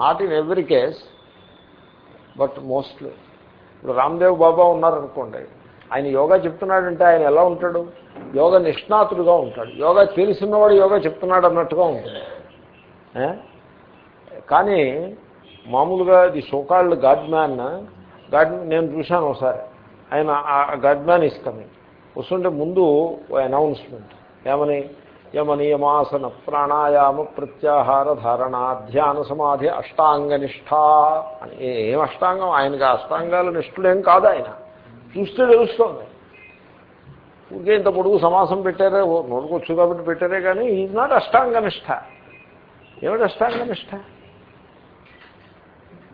Not in every case but mostly. ఇప్పుడు రామ్దేవ్ బాబా ఉన్నారనుకోండి ఆయన యోగా చెప్తున్నాడంటే ఆయన ఎలా ఉంటాడు? యోగ నిష్ణాతుడుగా ఉంటాడు. యోగా తెలిసినవాడు యోగా చెప్తున్నాడు అన్నట్టుగా ఉంటుంది. కానీ మామూలుగా the so called god man god నేను చూశాను ఒకసారి. ఆయన ఆ గాడ్ మ్యాన్ ఇస్ కమింగ్. వస్తుంటే ముందు అనౌన్స్మెంట్. ఏమని? యమనియమాసన ప్రాణాయామ ప్రత్యాహార ధారణ ధ్యాన సమాధి అష్టాంగ నిష్ఠ అని ఏం అష్టాంగం? ఆయనకి అష్టాంగాల నిష్ఠుడేం కాదు ఆయన. చూస్తే తెలుస్తుంది. ఊరికే ఇంత పొడుగు సమాసం పెట్టారే ఓ కాబట్టి పెట్టారే కానీ ఈజ్ నాట్ అష్టాంగ నిష్ఠ ఏమిటి అష్టాంగ నిష్ఠ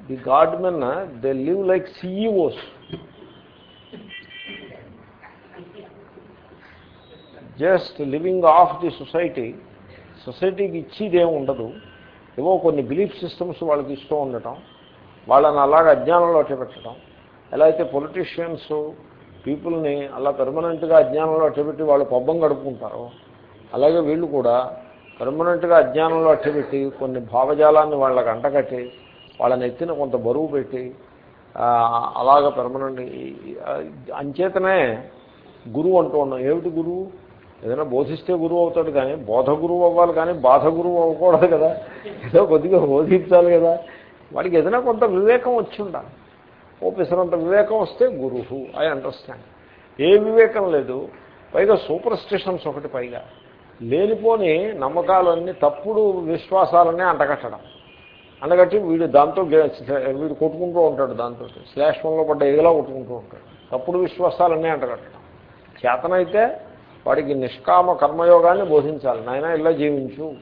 the god men they live like CEOs just living off the society సొసైటీకి ఇచ్చేదేం ఉండదు. ఏవో కొన్ని బిలీఫ్ సిస్టమ్స్ వాళ్ళకి ఇస్తూ ఉండటం వాళ్ళని అలాగ అజ్ఞానంలో పెట్టడం. ఎలా అయితే పొలిటీషియన్స్ పీపుల్ని అలా పెర్మనెంట్గా అజ్ఞానంలో అట్టబెట్టి వాళ్ళు పబ్బం గడుపుకుంటారో అలాగే వీళ్ళు కూడా పెర్మనెంట్గా అజ్ఞానంలో అట్టబెట్టి కొన్ని భావజాలాన్ని వాళ్ళకి అంటకట్టి వాళ్ళని ఎత్తిన కొంత బరువు పెట్టి అలాగ పెర్మనెంట్ అంచేతనే గురువు అంటూ ఉన్నాం. ఏమిటి గురువు? ఏదైనా బోధిస్తే గురువు అవుతాడు కానీ బోధ గురువు అవ్వాలి కానీ బాధ గురువు అవ్వకూడదు కదా. ఏదో కొద్దిగా బోధించాలి కదా. వాడికి ఏదైనా కొంత వివేకం వచ్చి ఉండాలి వివేకం వస్తే గురువు ఐ అండర్స్టాండ్. ఏ వివేకం లేదు. పైగా సూపర్ స్టిషన్స్ ఒకటి పైగా. లేనిపోని నమ్మకాలన్నీ తప్పుడు విశ్వాసాలన్నీ అంటగట్టడం. అంటగట్టి వీడు దాంతో వీడు కొట్టుకుంటూ ఉంటాడు దాంతో. శ్లేష్మంలో పడ్డ ఎగలా కొట్టుకుంటూ ఉంటాడు. తప్పుడు విశ్వాసాలన్నీ అంటగట్టడం. చేతనైతే వాడికి నిష్కామ కర్మయోగాన్ని బోధించాలి. నాయన ఇలా జీవించు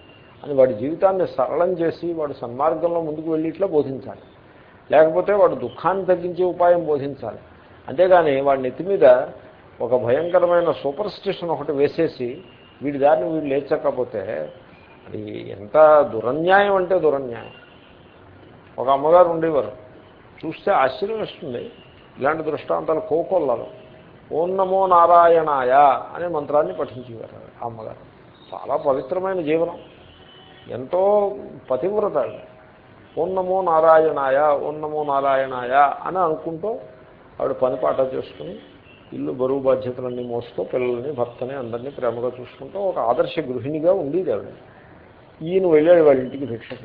అని వాడి జీవితాన్ని సరళం చేసి వాడు సన్మార్గంలో ముందుకు వెళ్ళి ఇట్లా బోధించాలి. లేకపోతే వాడు దుఃఖాన్ని తగ్గించే ఉపాయం బోధించాలి. అంతేగాని వాడి నెత్తి మీద ఒక భయంకరమైన సూపర్ స్టిషన్ ఒకటి వేసేసి వీడి దారిని వీడు లేచకపోతే అది ఎంత దురన్యాయం అంటే దురన్యాయం. ఒక అమ్మగారు ఉండేవారు. చూస్తే ఆశ్చర్యం ఇస్తుంది ఇలాంటి దృష్టాంతాలు కోకొల్లలో ఓం నమో నారాయణాయ అనే మంత్రాన్ని పఠించేవారు అమ్మగారు. చాలా పవిత్రమైన జీవనం. ఎంతో పతివ్రత. ఆవిడ. ఓం నమో నారాయణాయ ఓం నమో నారాయణాయ అని అనుకుంటూ ఆవిడ పని పాట చేసుకుని ఇల్లు బరువు బాధ్యతలన్నీ మోస్తూ పిల్లల్ని భర్తని అందరినీ ప్రేమగా చూసుకుంటూ ఒక ఆదర్శ గృహిణిగా ఉండేది ఆవిడ. ఈయన వెళ్ళాడు వాళ్ళ ఇంటికి భిక్షకు.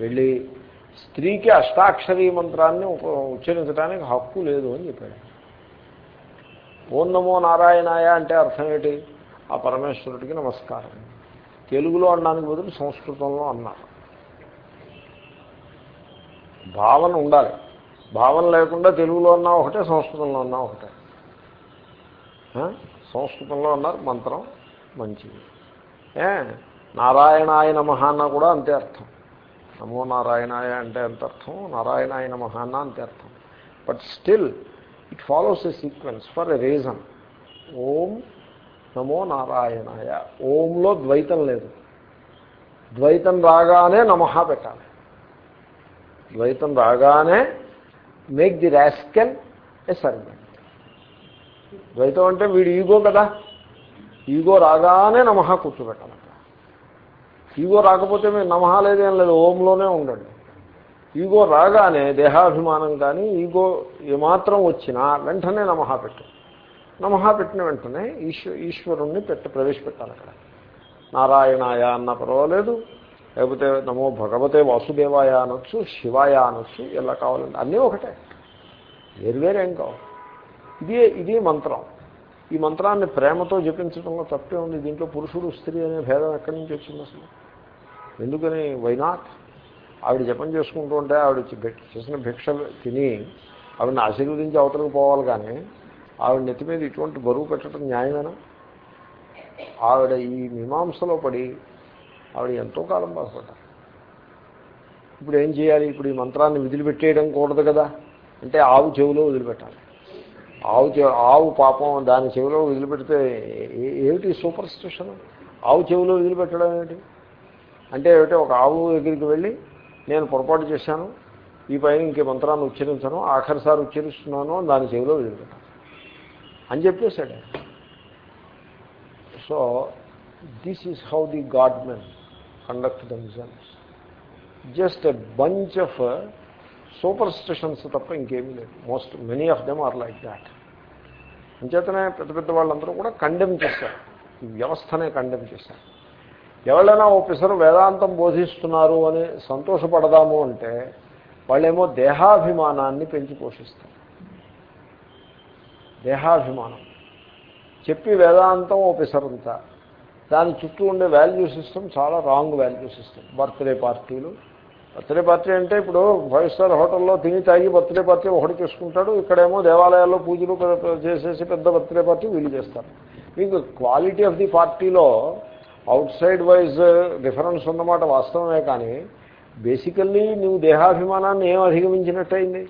వెళ్ళి స్త్రీకి అష్టాక్షరీ మంత్రాన్ని ఉచ్చరించడానికి హక్కు లేదు అని చెప్పాడు. ఓం నమో నారాయణాయ అంటే అర్థం ఏంటి? ఆ పరమేశ్వరుడికి నమస్కారం. తెలుగులో అనడానికి బదులు సంస్కృతంలో అన్నారు భావన ఉండాలి. భావన లేకుండా తెలుగులో అన్నా ఒకటే సంస్కృతంలో అన్నా ఒకటే. సంస్కృతంలో అన్నారు మంత్రం మంచిది. ఏ? నారాయణాయ నమః అన్న కూడా అంతే అర్థం. నమో నారాయణాయ అంటే ఎంత అర్థం? నారాయణాయ నమః అన్న అంతే అర్థం. But still it follows a sequence for a reason ఓం నమో నారాయణాయ. ఓంలో ద్వైతం లేదు. ద్వైతం రాగానే నమః పెట్టాలి. ద్వైతం రాగానే make the rascal a servant ద్వైతం అంటే వీడు ఈగో కదా. ఈగో రాగానే నమః కూర్చోబెట్టాలంట. ఈగో రాకపోతే మీరు నమహ లేదేం లేదు ఓంలోనే ఉండండి. ఈగో రాగానే దేహాభిమానం కానీ ఈగో ఏమాత్రం వచ్చినా వెంటనే నమహ పెట్టు. నమః పెట్టిన వెంటనే ఈశ్వ ఈశ్వరుణ్ణి పెట్ట ప్రవేశపెట్టాలి అక్కడ. నారాయణాయ అన్న పర్వాలేదు. లేకపోతే నమో భగవతే వాసుదేవాయ అనొచ్చు శివాయ అనొచ్చు ఎలా కావాలంటే అన్నీ ఒకటే. వేరువేరేం కావాలి ఇదే ఇది మంత్రం. ఈ మంత్రాన్ని ప్రేమతో జపించడంలో తప్పే ఉంది. దీంట్లో పురుషుడు స్త్రీ అనే భేదం ఎక్కడి నుంచి వచ్చింది అసలు? ఎందుకని? వైనాట్ ఆవిడ జపం చేసుకుంటూ ఉంటే ఆవిడ చి- భిక్ష- చేసిన భిక్షలు తిని ఆవిడని ఆశీర్వదించి అవతలకు పోవాలి కానీ ఆవిడ నెత్తి మీద ఇటువంటి బరువు పెట్టడం న్యాయమేనా? ఆవిడ ఈ మీమాంసలో పడి ఆవిడ ఎంతో కాలం బాధపడ్డారు. ఇప్పుడు ఏం చేయాలి? ఇప్పుడు ఈ మంత్రాన్ని వదిలిపెట్టేయడం కూడదు కదా. అంటే ఆవు చెవిలో వదిలిపెట్టాలి. ఆవు ఆవు పాపం దాని చెవిలో వదిలిపెడితే ఏమిటి సూపర్ స్టిషన్? ఆవు చెవిలో వదిలిపెట్టడం ఏమిటి? అంటే ఏమిటి? ఒక ఆవు దగ్గరికి వెళ్ళి నేను పొరపాటు చేశాను ఈ పైన ఇంకే మంత్రాన్ని ఉచ్చరించను ఆఖరిసారి ఉచ్చరిస్తున్నాను అని దాని చెవిలో వదిలిపెట్టాను. అని చెప్పేశాడు. So this is how the god men conduct themselves just a bunch of superstitions తప్ప ఇంకేమీ లేదు. Most many of them are like that అంచేతనే పెద్ద పెద్ద వాళ్ళందరూ కూడా కండెమ్ చేశారు. ఈ వ్యవస్థనే కండెమ్ చేశారు. ఎవరైనా ఓ పిసరు వేదాంతం బోధిస్తున్నారు అని సంతోషపడదాము అంటే వాళ్ళేమో దేహాభిమానాన్ని పెంచి పోషిస్తారు. దేహాభిమానం. చెప్పి వేదాంతం ఓ పిసరంతా దాని చుట్టూ ఉండే వాల్యూ సిస్టమ్ చాలా రాంగ్ వాల్యూ సిస్టమ్ బర్త్డే పార్టీలు. బర్త్డే పార్టీ అంటే ఇప్పుడు ఫైవ్ స్టార్ హోటల్లో తిని తాగి బర్త్డే పార్టీ ఒకటి చేసుకుంటాడు. ఇక్కడేమో దేవాలయాల్లో పూజలు చేసేసి పెద్ద బర్త్డే పార్టీ వీళ్ళు చేస్తారు. మీకు క్వాలిటీ ఆఫ్ ది పార్టీలో అవుట్ సైడ్ వైజ్ డిఫరెన్స్ ఉన్నమాట వాస్తవమే కానీ బేసికల్లీ నువ్వు దేహాభిమానాన్ని ఏం అధిగమించినట్టయింది?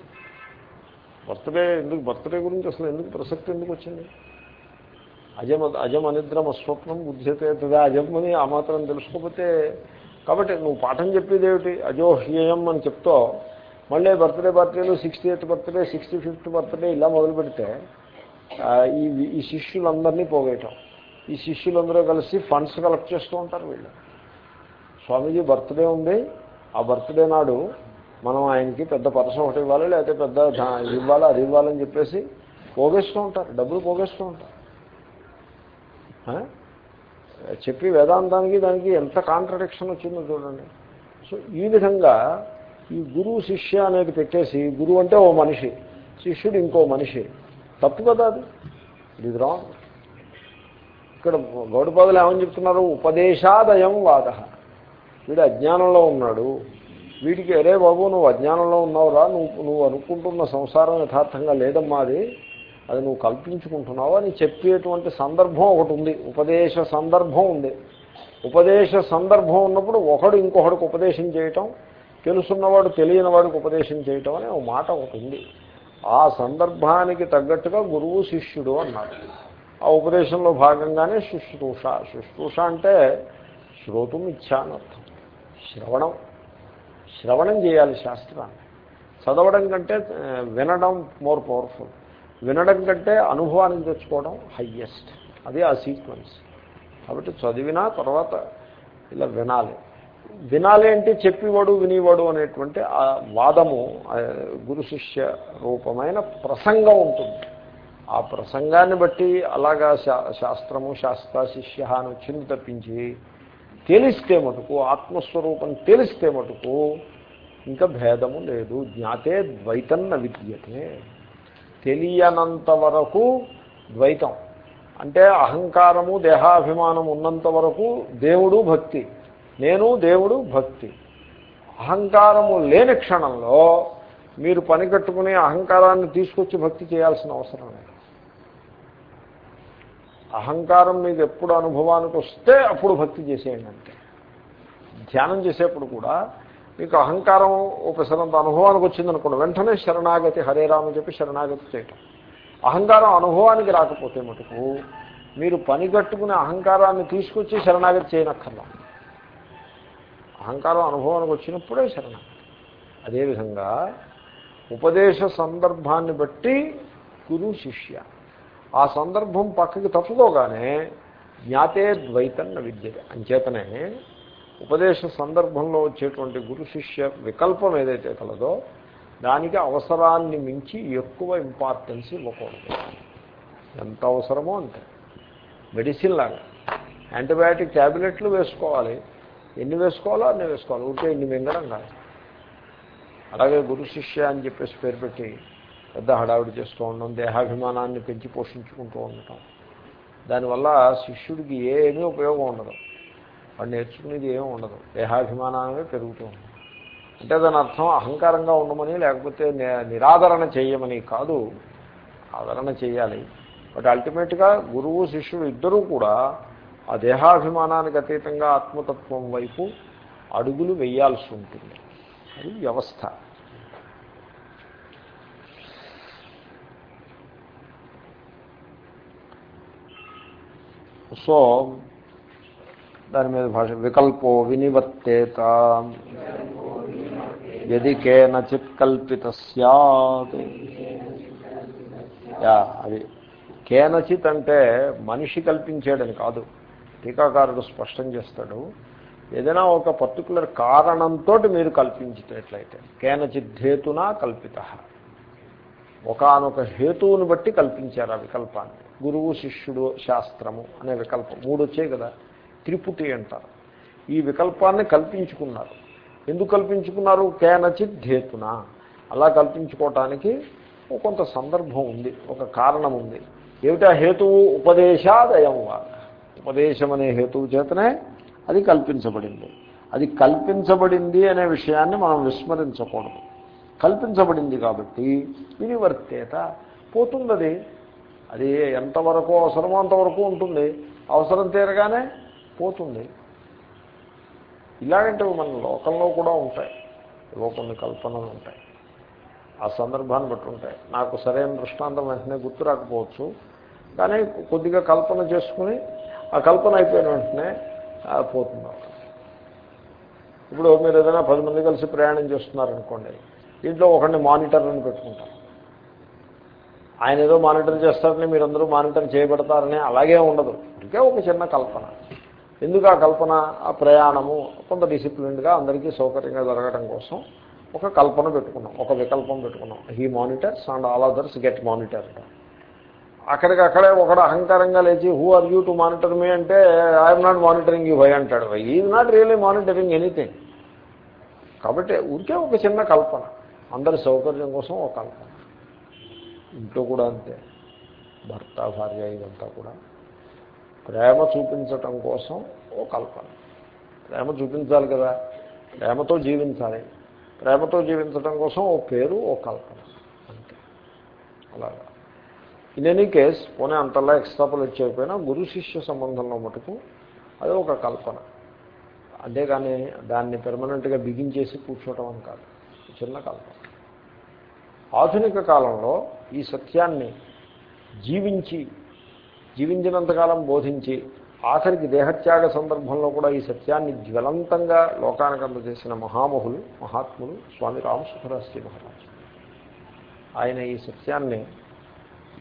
బర్త్డే ఎందుకు బర్త్డే గురించి అసలు ఎందుకు ప్రసక్తి ఎందుకు వచ్చింది? అజమ అజం అనిద్రం అస్వప్నం బుద్ధ్యతే తదా అజమని ఆ మాత్రం తెలుసుకోకపోతే కాబట్టి నువ్వు పాఠం చెప్పేది ఏమిటి అజోహ్యేయం అని చెప్తో మళ్ళీ బర్త్డే బర్త్డేలు sixty eighth birthday sixty fifth birthday ఇలా మొదలు పెడితే ఈ ఈ శిష్యులందరినీ పోగేయటం. ఈ శిష్యులందరూ కలిసి ఫండ్స్ కలెక్ట్ చేస్తూ ఉంటారు వీళ్ళు. స్వామీజీ బర్త్డే ఉంది. ఆ బర్త్డే నాడు మనం ఆయనకి పెద్ద పరసం ఒకటి ఇవ్వాలి లేకపోతే పెద్ద ఇది ఇవ్వాలి అది ఇవ్వాలని చెప్పేసి పోగేస్తూ ఉంటారు. డబ్బులు పోగేస్తూ ఉంటారు. చెప్పి వేదాంతానికి దానికి ఎంత కాంట్రడిక్షన్ వచ్చిందో చూడండి. సో ఈ విధంగా ఈ గురువు శిష్య అనేది పెట్టేసి గురువు అంటే ఓ మనిషి శిష్యుడు ఇంకో మనిషి. తప్పు కదా అది. ఇది రాంగ్ ఇక్కడ గౌడపాదులు ఏమని చెప్తున్నారు? ఉపదేశాదయం వాద. వీడు అజ్ఞానంలో ఉన్నాడు. వీడికి అరే బాబు నువ్వు అజ్ఞానంలో ఉన్నావురా. నువ్వు నువ్వు అనుకుంటున్న సంసారం యథార్థంగా లేదమ్మా అది. అది నువ్వు కల్పించుకుంటున్నావు. అని చెప్పేటువంటి సందర్భం ఒకటి ఉంది. ఉపదేశ సందర్భం ఉంది. ఉపదేశ సందర్భం ఉన్నప్పుడు ఒకడు ఇంకొకడికి ఉపదేశం చేయటం తెలుసున్నవాడు తెలియని వాడికి ఉపదేశం చేయటం అనే ఒక మాట ఒకటి ఉంది. ఆ సందర్భానికి తగ్గట్టుగా గురువు శిష్యుడు అన్నాడు. ఆ ఉపదేశంలో భాగంగానే శుశ్రూష. శుశ్రూష అంటే శ్రోతం ఇచ్చాను అర్థం శ్రవణం. శ్రవణం చేయాలి శాస్త్రాన్ని. చదవడం కంటే వినడం మోర్ పవర్ఫుల్. వినడం కంటే అనుభవానికి తెచ్చుకోవడం హయ్యెస్ట్. అది ఆ సీక్వెన్స్. కాబట్టి చదివినా తర్వాత ఇలా వినాలి. వినాలి అంటే చెప్పేవాడు వినేవాడు అనేటువంటి ఆ వాదము గురు శిష్య రూపమైన ప్రసంగం ఉంటుంది. ఆ ప్రసంగాన్ని బట్టి అలాగా శా శాస్త్రము శాస్త్ర శిష్య అని వచ్చింది తప్పించి తెలిస్తే మటుకు ఆత్మస్వరూపం తెలిస్తే మటుకు ఇంకా భేదము లేదు. జ్ఞాతే ద్వైతన్న విద్యతే. తెలియనంత వరకు ద్వైతం. అంటే అహంకారము దేహాభిమానం ఉన్నంత వరకు దేవుడు భక్తి. నేను దేవుడు భక్తి. అహంకారము లేని క్షణంలో మీరు పని కట్టుకుని అహంకారాన్ని తీసుకొచ్చి భక్తి చేయాల్సిన అవసరం లేదు. అహంకారం మీకు ఎప్పుడు అనుభవానికి వస్తే అప్పుడు భక్తి చేసేయండి అంటే ధ్యానం చేసేప్పుడు కూడా మీకు అహంకారం ఒకసారంత అనుభవానికి వచ్చిందనుకోండి వెంటనే శరణాగతి హరే రామ చెప్పి శరణాగతి చేయటం. అహంకారం అనుభవానికి రాకపోతే మటుకు మీరు పని కట్టుకునే అహంకారాన్ని తీసుకొచ్చి శరణాగతి చేయనక్కర్లా. అహంకారం అనుభవానికి వచ్చినప్పుడే శరణాగతి. అదేవిధంగా ఉపదేశ సందర్భాన్ని బట్టి గురు శిష్య. ఆ సందర్భం పక్కకి తప్పుకోగానే జ్ఞాతే ద్వైతన్న విద్యతే. అంచేతనే ఉపదేశ సందర్భంలో వచ్చేటువంటి గురు శిష్య వికల్పం ఏదైతే కలదో దానికి అవసరాన్ని మించి ఎక్కువ ఇంపార్టెన్స్ ఇవ్వకూడదు. ఎంత అవసరమో అంతే. మెడిసిన్ లాగా. యాంటీబయాటిక్ ట్యాబ్లెట్లు వేసుకోవాలి. ఎన్ని వేసుకోవాలో అన్ని వేసుకోవాలి. ఉంటే ఇన్ని మింగడం కాదు. అలాగే గురు శిష్య అని చెప్పేసి పేరు పెట్టి పెద్ద హడావిడి చేస్తూ ఉండడం దేహాభిమానాన్ని పెంచి పోషించుకుంటూ ఉండటం. దానివల్ల శిష్యుడికి ఏమీ ఉపయోగం ఉండదు. వాడు నేర్చుకునేది ఏమీ ఉండదు. దేహాభిమానమే పెరుగుతూ ఉంటుంది అంటే దాని అర్థం అహంకారంగా ఉండమని లేకపోతే నిరాదరణ చేయమని కాదు. ఆదరణ చేయాలి. బట్ అల్టిమేట్గా గురువు శిష్యుడు ఇద్దరూ కూడా ఆ దేహాభిమానానికి అతీతంగా ఆత్మతత్వం వైపు అడుగులు వేయాల్సి ఉంటుంది. అది వ్యవస్థ. సో దాని మీద భాష వికల్పో వినివర్తేత. ఎది కేనచిత్ కల్పిత సత్ యా అది కేనచిత్ అంటే మనిషి కల్పించాడని కాదు. టీకాకారుడు స్పష్టం చేస్తాడు. ఏదైనా ఒక పర్టికులర్ కారణంతో మీరు కల్పించేటట్లయితే కేనచిద్ధేతునా కల్పిత. ఒకనొక హేతువుని బట్టి కల్పించారు ఆ వికల్పాన్ని. గురువు శిష్యుడు శాస్త్రము అనే వికల్పం. మూడు వచ్చాయి కదా. త్రిపుటి అంటారు. ఈ వికల్పాన్ని కల్పించుకున్నారు. ఎందుకు కల్పించుకున్నారు? కేనచిత్ ధేతున. అలా కల్పించుకోవటానికి కొంత సందర్భం ఉంది. ఒక కారణం ఉంది. ఏమిటా? హేతువు ఉపదేశాదయం వా. ఉపదేశం అనే హేతువు చేతనే అది కల్పించబడింది. అది కల్పించబడింది అనే విషయాన్ని మనం విస్మరించకూడదు. కల్పించబడింది కాబట్టి వినివర్తేత పోతున్నది అది ఎంతవరకు అవసరమో అంతవరకు ఉంటుంది. అవసరం తీరగానే పోతుంది. ఇలాగంటే మన లోకంలో కూడా ఉంటాయి. ఏవో కొన్ని కల్పనలు ఉంటాయి. ఆ సందర్భాన్ని బట్టి ఉంటాయి. నాకు సరైన దృష్టాంతం వెంటనే గుర్తు రాకపోవచ్చు. కానీ కొద్దిగా కల్పన చేసుకుని ఆ కల్పన అయిపోయిన వెంటనే పోతుంది ఇప్పుడు మీరు ఏదైనా పది మంది కలిసి ప్రయాణం చేస్తున్నారనుకోండి దీంట్లో ఒకరిని మానిటర్ అని పెట్టుకుంటారు. ఆయన ఏదో మానిటర్ చేస్తారని మీరందరూ మానిటర్ చేయబడతారని అలాగే ఉండదు. ఇంకే ఒక చిన్న కల్పన. ఎందుకు ఆ కల్పన? ఆ ప్రయాణము కొంత డిసిప్లిన్డ్గా అందరికీ సౌకర్యంగా జరగడం కోసం ఒక కల్పన పెట్టుకున్నాం ఒక వికల్పం పెట్టుకున్నాం. He monitors and all others get monitor అక్కడికి అక్కడే ఒకడు అహంకారంగా లేచి who are you to monitor me? అంటే ఐఎమ్ నాట్ మానిటరింగ్ యూ భయ్ అంటాడు. Is not really monitoring anything. కాబట్టి ఊరికే ఒక చిన్న కల్పన. అందరి సౌకర్యం కోసం ఒక కల్పన. ఇంట్లో కూడా అంతే. భర్త భార్య ఇదంతా కూడా. ప్రేమ చూపించటం కోసం ఓ కల్పన. ప్రేమ చూపించాలి కదా. ప్రేమతో జీవించాలి. ప్రేమతో జీవించటం కోసం ఓ పేరు ఓ కల్పన. అంతే. అలాగా. ఇన్ ఎనీ కేస్ పోనీ అంతలా ఎక్స్ట్రాపుల్ వచ్చేపోయినా గురు శిష్య సంబంధంలో మటుకు అది ఒక కల్పన. అంతేగాని దాన్ని పెర్మనెంట్గా బిగించేసి కూర్చోవటం అని కాదు. చిన్న కల్పన. ఆధునిక కాలంలో ఈ సత్యాన్ని జీవించి జీవించినంతకాలం బోధించి ఆఖరికి దేహత్యాగ సందర్భంలో కూడా ఈ సత్యాన్ని జ్వలంతంగా లోకానికి అందజేసిన మహామహులు మహాత్ములు స్వామి రామసుఖరాశ్రీ మహారాజు. ఆయన ఈ సత్యాన్ని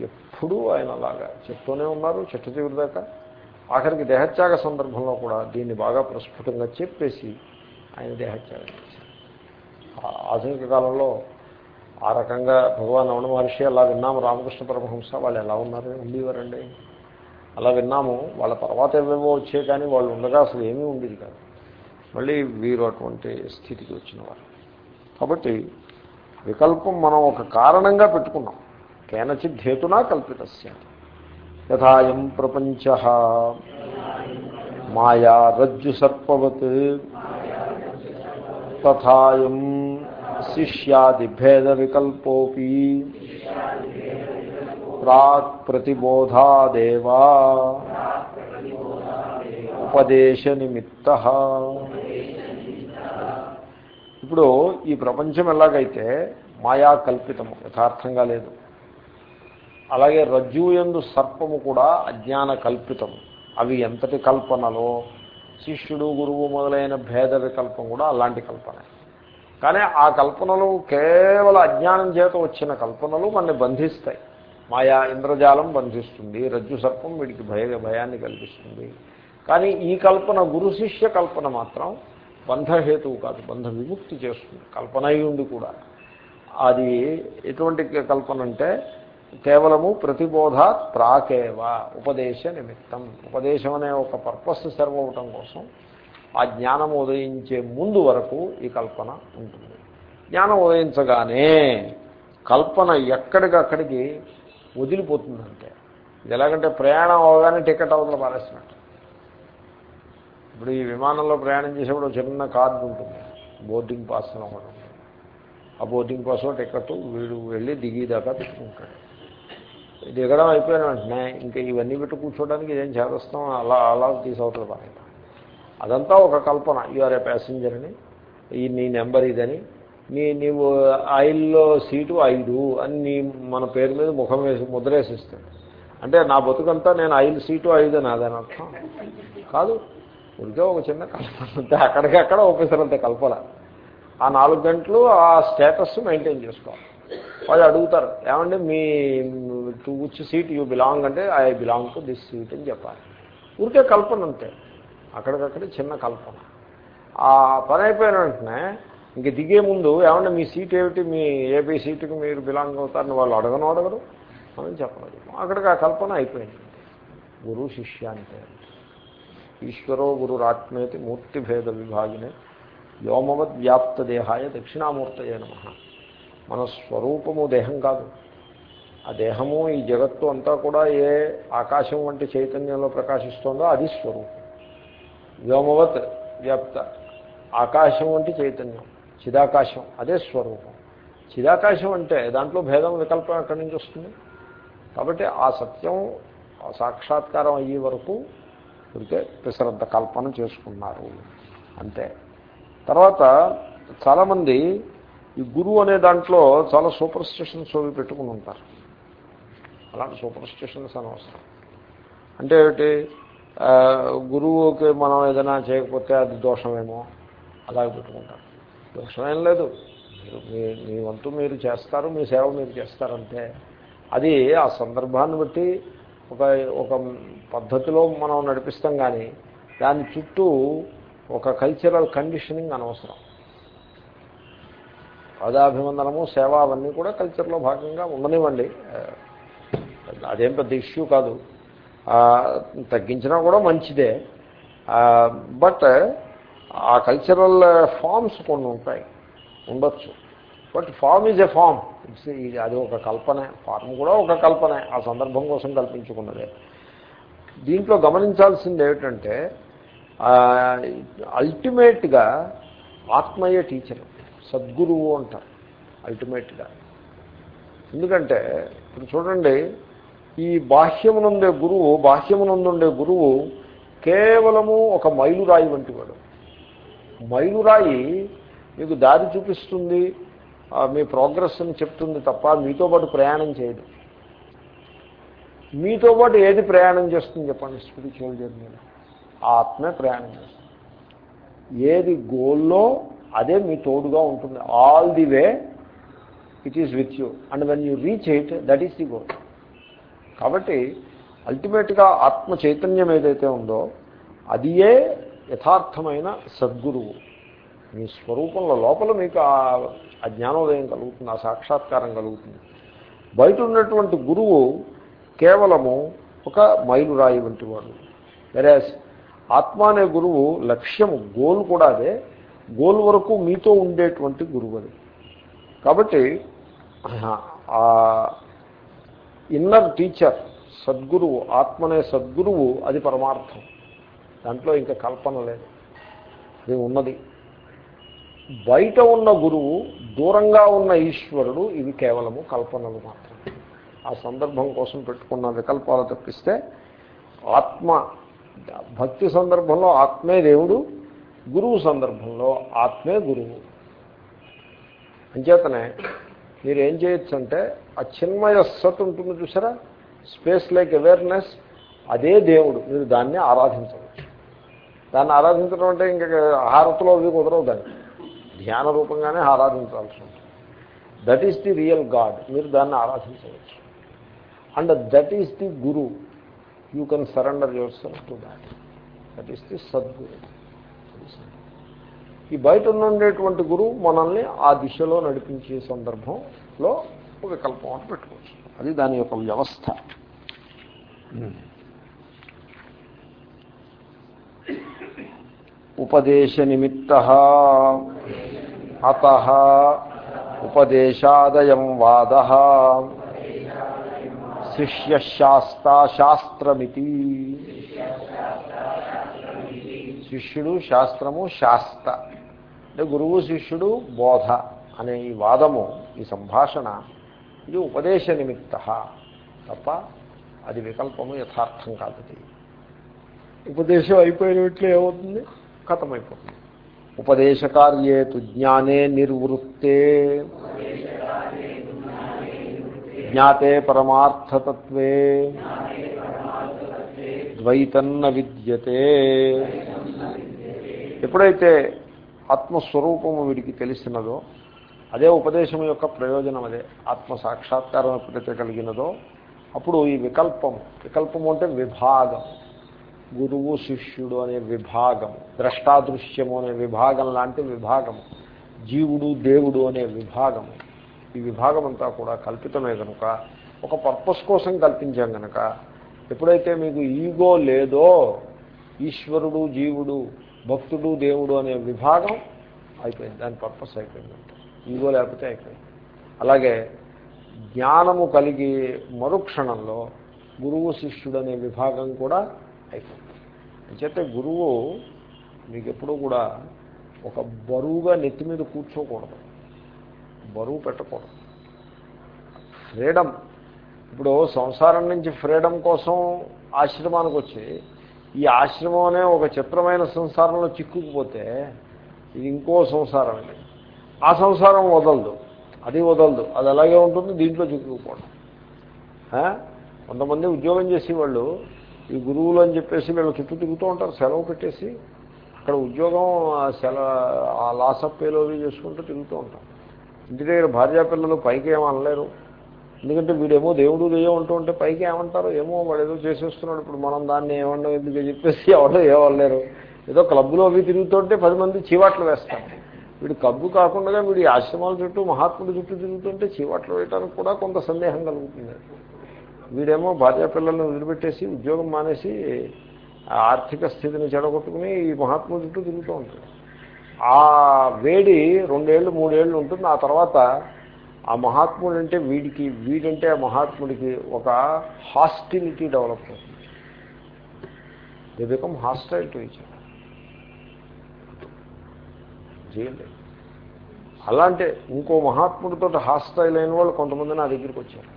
ఎప్పుడూ ఆయన అలాగా చెప్తూనే ఉన్నారు చెట్టు చివరి దాకా. ఆఖరికి దేహత్యాగ సందర్భంలో కూడా దీన్ని బాగా ప్రస్ఫుటంగా చెప్పేసి ఆయన దేహత్యాగం చేశారు. ఆధునిక కాలంలో ఆ రకంగా భగవాన్ రమణ మహర్షి అలా విన్నాము. రామకృష్ణ పరమహంస వాళ్ళు ఎలా ఉన్నారు? ఉండేవారండి. అలా విన్నాము. వాళ్ళ తర్వాత ఏవేవో వచ్చే కానీ వాళ్ళు ఉండగా అసలు ఏమీ ఉండేది కాదు. మళ్ళీ వీరు అటువంటి స్థితికి వచ్చినవారు. కాబట్టి వికల్పం మనం ఒక కారణంగా పెట్టుకున్నాం. కేనచిత్ హేతునా కల్పితస్య. యథాయం ప్రపంచ. మాయా రజ్జు సర్పవత్. తథాయం శిష్యాది భేద వికల్పోపి ప్రాక్ ప్రతిబోధాదేవా ఉపదేశ నిమిత్త. ఇప్పుడు ఈ ప్రపంచం ఎలాగైతే మాయా కల్పితము యథార్థంగా లేదు అలాగే రజ్జువు సర్పము కూడా అజ్ఞాన కల్పితము. అవి ఎంతటి కల్పనలో? శిష్యుడు గురువు మొదలైన భేద వికల్పం కూడా అలాంటి కల్పనే. కానీ ఆ కల్పనలు కేవలం అజ్ఞానం చేత వచ్చిన కల్పనలు మనని బంధిస్తాయి. మాయా ఇంద్రజాలం బంధిస్తుంది రజ్జు సర్పం వీడికి భయ భయాన్ని కల్పిస్తుంది. కానీ ఈ కల్పన గురు శిష్య కల్పన మాత్రం బంధహేతువు కాదు బంధ విముక్తి చేస్తుంది కల్పన అయి కూడా. అది ఎటువంటి కల్పన అంటే కేవలము ప్రతిబోధ ప్రాకేవ ఉపదేశ నిమిత్తం. ఉపదేశం అనే ఒక పర్పస్ సర్వ్ అవటం కోసం ఆ జ్ఞానం ఉదయించే ముందు వరకు ఈ కల్పన ఉంటుంది. జ్ఞానం ఉదయించగానే కల్పన ఎక్కడికక్కడికి వదిలిపోతుందంటే ఇది ఎలాగంటే ప్రయాణం అవగానే టికెట్ అవతల పారేసినట్టు ఇప్పుడు ఈ విమానంలో ప్రయాణం చేసేప్పుడు చిన్న కార్డు ఉంటుంది బోర్డింగ్ పాస్ అని ఒకటి ఉంటుంది. ఆ బోర్డింగ్ పాస్ టికెట్ వీడు వెళ్ళి దిగేదాకా పెట్టుకుంటాడు. దిగడం అయిపోయిన వెంటనే ఇంకా ఇవన్నీ పెట్టి కూర్చోడానికి ఇదేం చేస్తాం? అలా అలా తీసవుతుంది పారేయడం అదంతా ఒక కల్పన. యూఆర్ ఏ ప్యాసింజర్ అని. ఈ నీ నెంబర్ ఇదని. నీ నీవు ఆయిల్లో సీటు ఐదు అని నీ మన పేరు మీద ముఖం వేసి ముద్రేసిస్తాడు. అంటే నా బతుకంతా నేను ఐదు సీటు ఐదు అని అదని అర్థం. కాదు. ఉడికే ఒక చిన్న కల్పన. అంతే అక్కడికక్కడ అంతే కల్పన. ఆ నాలుగు గంటలు ఆ స్టేటస్ మెయింటైన్ చేసుకోవాలి. వాళ్ళు అడుగుతారు ఏమంటే మీ to which seat you belong అంటే I belong to this seat అని చెప్పాలి. ఊరికే కల్పన అంతే. అక్కడికక్కడే చిన్న కల్పన. ఆ పని అయిపోయిన వెంటనే ఇంక దిగే ముందు ఏమన్నా మీ సీట్ ఏమిటి? మీ ఏబీ సీటుకి మీరు బిలాంగ్ అవుతారని వాళ్ళు అడగను అడగరు మనం చెప్పలేదు. అక్కడికి ఆ కల్పన అయిపోయింది. గురు శిష్య అంటే ఈశ్వరో గురురాత్మేతి మూర్తిభేద విభాగినే వ్యోమవద్ వ్యాప్త దేహాయ దక్షిణామూర్తయే నమ. మన స్వరూపము దేహం కాదు. ఆ దేహము ఈ జగత్తు అంతా కూడా ఏ ఆకాశం వంటి చైతన్యంలో ప్రకాశిస్తోందో అది స్వరూపం. వ్యోమవత్ వ్యాప్త. ఆకాశం వంటి చైతన్యం చిదాకాశం అదే స్వరూపం. చిదాకాశం అంటే దాంట్లో భేదం వికల్పం ఎక్కడి నుంచి వస్తుంది? కాబట్టి ఆ సత్యం సాక్షాత్కారం అయ్యే వరకు ఇదికే పిసరంత కల్పన చేసుకున్నారు. అంతే. తర్వాత చాలామంది ఈ గురువు అనే దాంట్లో చాలా సూపర్ స్టిషన్స్ అవి పెట్టుకుని ఉంటారు. అలాంటి సూపర్ స్టిషన్స్ అనవసరం. అంటే ఏమిటి? గురువుకి మనం ఏదైనా చేయకపోతే అది దోషమేమో అలాగే పెట్టుకుంటారు. దోషమేం లేదు. మీరు మీ మీ వంతు మీరు చేస్తారు మీ సేవ మీరు చేస్తారంటే అది ఆ సందర్భాన్ని బట్టి ఒక ఒక పద్ధతిలో మనం నడిపిస్తాం కానీ దాని చుట్టూ ఒక కల్చరల్ కండిషనింగ్ అనవసరం. పదాభివందనము సేవ అవన్నీ కూడా కల్చర్లో భాగంగా ఉండనివ్వండి. అదేం పెద్ద ఇష్యూ కాదు. తగ్గించినా కూడా మంచిదే. బట్ ఆ కల్చరల్ ఫామ్స్ కొన్ని ఉంటాయి. ఉండొచ్చు. But form is a form. It's అది ఒక కల్పనే. ఫార్మ్ కూడా ఒక కల్పనే. ఆ సందర్భం కోసం కల్పించుకున్నదే. దీంట్లో గమనించాల్సింది ఏమిటంటే అల్టిమేట్గా ఆత్మయ్య టీచర్. సద్గురువు అంటారు. అల్టిమేట్గా ఎందుకంటే ఇప్పుడు చూడండి ఈ బాహ్యమునుండే గురువు బాహ్యమునందుండే గురువు కేవలము ఒక మైలురాయి వంటి వాడు మైలురాయి మీకు దారి చూపిస్తుంది మీ ప్రోగ్రెస్ని చెప్తుంది తప్ప మీతో పాటు ప్రయాణం చేయదు మీతో పాటు ఏది ప్రయాణం చేస్తుంది చెప్పండి స్పిరిచువల్ జర్నీలో ఆత్మే ప్రయాణం చేస్తుంది. ఏది గోల్లో అదే మీ తోడుగా ఉంటుంది. All the way it is with you and when you reach it that is the goal కాబట్టి అల్టిమేట్గా ఆత్మ చైతన్యం ఏదైతే ఉందో అదియే యథార్థమైన సద్గురువు. మీ స్వరూపంలో లోపల మీకు ఆ జ్ఞానోదయం కలుగుతుంది ఆ సాక్షాత్కారం కలుగుతుంది. బయట ఉన్నటువంటి గురువు కేవలము ఒక మైలురాయి వంటి వాడు. వెరాజ్ ఆత్మ అనే గురువు లక్ష్యము గోల్ కూడా అదే. గోల్ వరకు మీతో ఉండేటువంటి గురువు అది. కాబట్టి ఇన్నర్ టీచర్ సద్గురువు ఆత్మనే సద్గురువు అది పరమార్థం. దాంట్లో ఇంకా కల్పన లేదు. అది ఉన్నది. బయట ఉన్న గురువు దూరంగా ఉన్న ఈశ్వరుడు ఇవి కేవలము కల్పనలు మాత్రం ఆ సందర్భం కోసం పెట్టుకున్న వికల్పాలు తప్పిస్తే ఆత్మ భక్తి సందర్భంలో ఆత్మే దేవుడు గురువు సందర్భంలో ఆత్మే గురువు. అంచేతనే మీరు ఏం చేయొచ్చు అంటే ఆ చిన్మయ సత్ ఉంటుంది చూసారా? స్పేస్ లైక్ అవేర్నెస్ అదే దేవుడు. మీరు దాన్ని ఆరాధించవచ్చు. దాన్ని ఆరాధించడం అంటే ఇంకా హారతిలో అవి కుదరవు దాన్ని ధ్యాన రూపంగానే ఆరాధించాల్సి ఉంటుంది. That is the real god మీరు దాన్ని ఆరాధించవచ్చు. And that is the guru you can surrender yourself to that that is the Sadguru ఈ బయట ఉండేటువంటి గురువు మనల్ని ఆ దిశలో నడిపించే సందర్భంలో ఒక కల్పన పెట్టుకోవచ్చు. అది దాని యొక్క వ్యవస్థ. ఉపదేశ నిమిత్త అత. ఉపదేశాదయం వాద. శిష్యశాస్త్రశాస్త్రమితి. శిష్యుడు శాస్త్రము శాస్త్ర. అంటే గురువు శిష్యుడు బోధ అనే ఈ వాదము ఈ సంభాషణ ఇది ఉపదేశ నిమిత్త తప్ప అది వికల్పము యథార్థం కాదు ఉపదేశం అయిపోయినట్లు ఏమవుతుంది? కథమైపోతుంది. ఉపదేశకార్యే తు జ్ఞానే నిర్వృత్తే. జ్ఞాతే పరమార్థతత్వే. ద్వైతన్న విద్యతే. ఎప్పుడైతే ఆత్మస్వరూపము వీడికి తెలిసినదో అదే ఉపదేశం యొక్క ప్రయోజనం అదే. ఆత్మ సాక్షాత్కారం ఎప్పుడైతే కలిగినదో అప్పుడు ఈ వికల్పం వికల్పము అంటే విభాగం. గురువు శిష్యుడు అనే విభాగము ద్రష్టాదృశ్యము అనే విభాగం లాంటి విభాగము జీవుడు దేవుడు అనే విభాగము ఈ విభాగం అంతా కూడా కల్పితమే కనుక ఒక పర్పస్ కోసం కల్పించాం కనుక ఎప్పుడైతే మీకు ఈగో లేదో ఈశ్వరుడు జీవుడు భక్తుడు దేవుడు అనే విభాగం అయిపోయింది. దాని పర్పస్ అయిపోయిందంట ఈగో లేకపోతే అయిపోయింది. అలాగే జ్ఞానము కలిగి మరుక్షణంలో గురువు శిష్యుడు అనే విభాగం కూడా అయిపోయింది. అంచేతే గురువు మీకు ఎప్పుడూ కూడా ఒక బరువుగా నెత్తి మీద కూర్చోకూడదు. బరువు పెట్టకూడదు. ఫ్రీడమ్. ఇప్పుడు సంసారం నుంచి ఫ్రీడమ్ కోసం ఆశ్రమానికి వచ్చి ఈ ఆశ్రమం అనే ఒక చిత్రమైన సంసారంలో చిక్కుకుపోతే ఇది ఇంకో సంసారం ఇది. ఆ సంసారం వదలదు. అది వదలదు. అది అలాగే ఉంటుంది దీంట్లో చిక్కుకుపోవడం. కొంతమంది ఉద్యోగం చేసేవాళ్ళు ఈ గురువులు అని చెప్పేసి వీళ్ళు చుట్టూ తిరుగుతూ ఉంటారు సెలవు పెట్టేసి. అక్కడ ఉద్యోగం సెల ఆ లాసప్ పేలోవి చేసుకుంటూ తిరుగుతూ ఉంటారు. ఇంటి దగ్గర భార్యాపిల్లలు పైకి ఏమనలేరు ఎందుకంటే వీడేమో దేవుడు దెయ్యం అంటూ ఉంటే పైకి ఏమంటారు ఏమో వాడు ఏదో చేసేస్తున్నాడు. ఇప్పుడు మనం దాన్ని ఏమన్నా ఎందుకు చెప్పేసి ఎవరో ఏమనలేరు. ఏదో క్లబ్లో అవి తిరుగుతుంటే పది మంది చీవాట్లు వేస్తారు. వీడు క్లబ్బు కాకుండా వీడి ఆశ్రమాల చుట్టూ మహాత్ముడి చుట్టూ తిరుగుతుంటే చీవాట్లు వేయడానికి కూడా కొంత సందేహం కలుగుతుంది. వీడేమో భార్యా పిల్లల్ని వదిలిపెట్టేసి ఉద్యోగం మానేసి ఆర్థిక స్థితిని చెడగొట్టుకుని ఈ మహాత్ముడి చుట్టూ తిరుగుతూ ఉంటాడు. ఆ వేడి రెండేళ్ళు మూడేళ్ళు ఉంటుంది. ఆ తర్వాత ఆ మహాత్ముడు అంటే వీడికి వీడంటే ఆ మహాత్ముడికి ఒక హాస్టిలిటీ డెవలప్ అవుతుంది. దే బికమ్ హాస్టైల్ టు ఇచ్చారు చేయండి అలాంటి ఇంకో మహాత్ముడితో హాస్టైల్ అయిన వాళ్ళు కొంతమంది నా దగ్గరికి వచ్చారు.